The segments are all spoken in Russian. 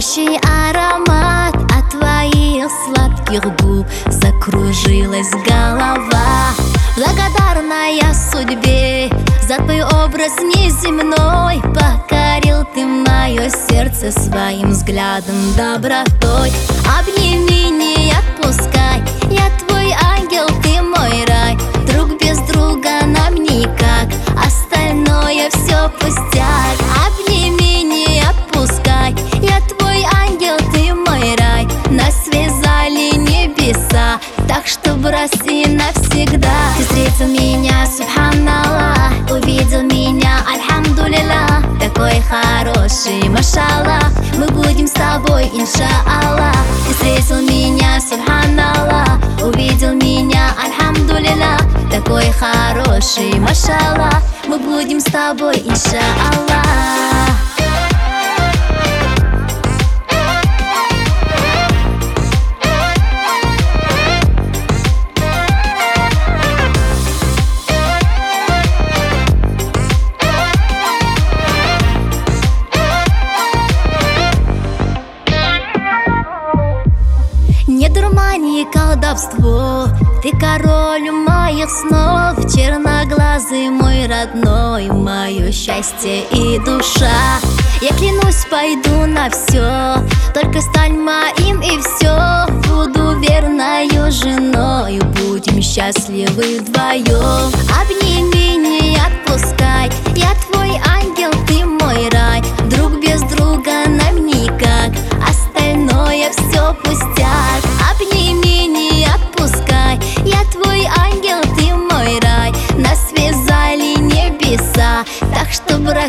Пьянящий аромат от твоих сладких губ. Закружилась голова. Благодарная судьбе За твой образ неземной. Покорил ты мое сердце Своим взглядом добротой. Обними, не отпускай. Я твой ангел, ты мой рай. Друг без друга нам никак. Остальное все пустяк Так что броси навсегда. Ты встретил меня, субханаллах Увидел меня, альхамдулилlah Такой хороший, машаллах Мы будем с тобой, иншаллах. Ты встретил меня, субханаллах Увидел меня, альхамдулилlah Такой хороший, машаллах Мы будем с тобой, иншаллах Дурмани колдовство. Ты король моих снов Черноглазый мой родной Мое счастье и душа. Я клянусь, пойду на все Только стань моим и все Буду верною женой Будем счастливы вдвоем Обними, не отпускай Я твой ангел, ты мой рай. Друг без друга нам никак Остальное все пустяк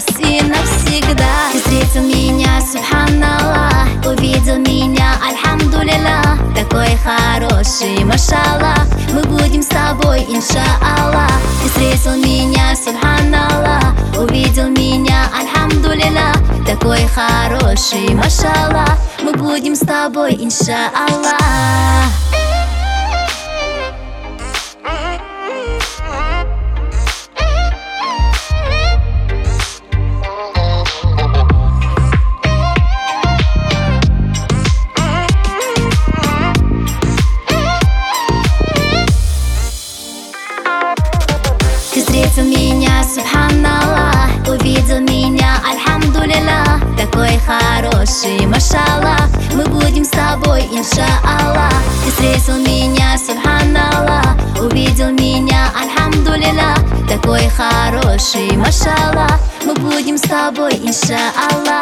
броси навсегда. Ты встретил меня, субханаллах. Увидел меня, альхамдулилlah Такой хороший, машаллах. Мы будем с тобой, иншаллах. Ты встретил меня, субханаллах. Увидел меня, альхамдулилlah Такой хороший, машаллах. Мы будем с тобой, иншаллах встретил меня, субханаллах Увидел меня, альхамдулилlah Такой хороший, машаллах Мы будем с тобой, иншаллах Ты встретил меня, субханаллах Увидел меня, альхамдулилlah Такой хороший, машаллах Мы будем с тобой, иншаллах